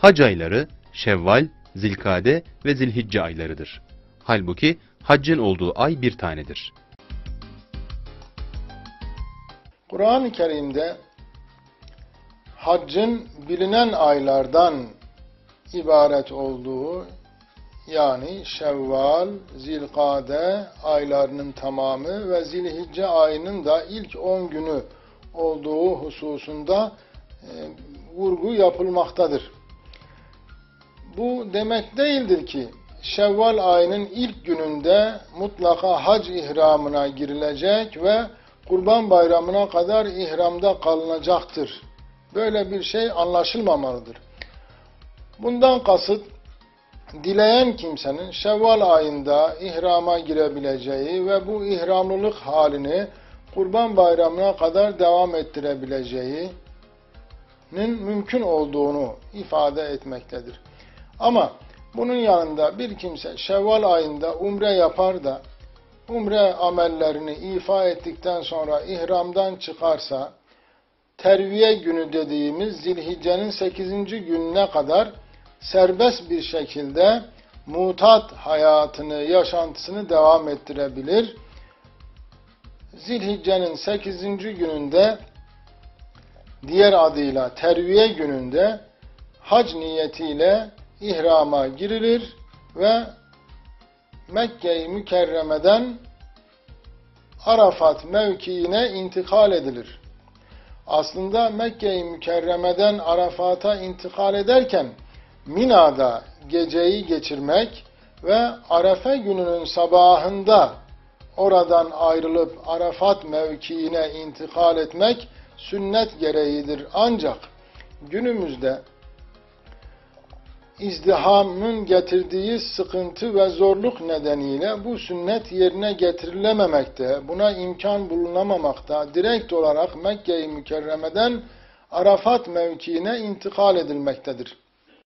Hac ayları Şevval, Zilkade ve Zilhicce aylarıdır. Halbuki haccın olduğu ay bir tanedir. Kur'an-ı Kerim'de haccın bilinen aylardan ibaret olduğu yani Şevval, Zilkade aylarının tamamı ve Zilhicce ayının da ilk 10 günü olduğu hususunda e, vurgu yapılmaktadır. Bu demek değildir ki Şevval ayının ilk gününde mutlaka hac ihramına girilecek ve Kurban Bayramı'na kadar ihramda kalınacaktır. Böyle bir şey anlaşılmamalıdır. Bundan kasıt dileyen kimsenin Şevval ayında ihrama girebileceği ve bu ihramlılık halini Kurban Bayramı'na kadar devam ettirebileceğinin mümkün olduğunu ifade etmektedir. Ama bunun yanında bir kimse Şevval ayında umre yapar da umre amellerini ifa ettikten sonra ihramdan çıkarsa terviye günü dediğimiz Zilhicce'nin 8. gününe kadar serbest bir şekilde mutat hayatını, yaşantısını devam ettirebilir. Zilhicce'nin 8. gününde diğer adıyla terviye gününde hac niyetiyle ihrama girilir ve Mekke-i Mükerreme'den Arafat mevkiine intikal edilir. Aslında Mekke-i Mükerreme'den Arafat'a intikal ederken Mina'da geceyi geçirmek ve Arefe gününün sabahında oradan ayrılıp Arafat mevkiine intikal etmek sünnet gereğidir. Ancak günümüzde izdihamın getirdiği sıkıntı ve zorluk nedeniyle bu sünnet yerine getirilememekte, buna imkan bulunamamakta, direkt olarak Mekke-i Mükerreme'den Arafat mevkiine intikal edilmektedir.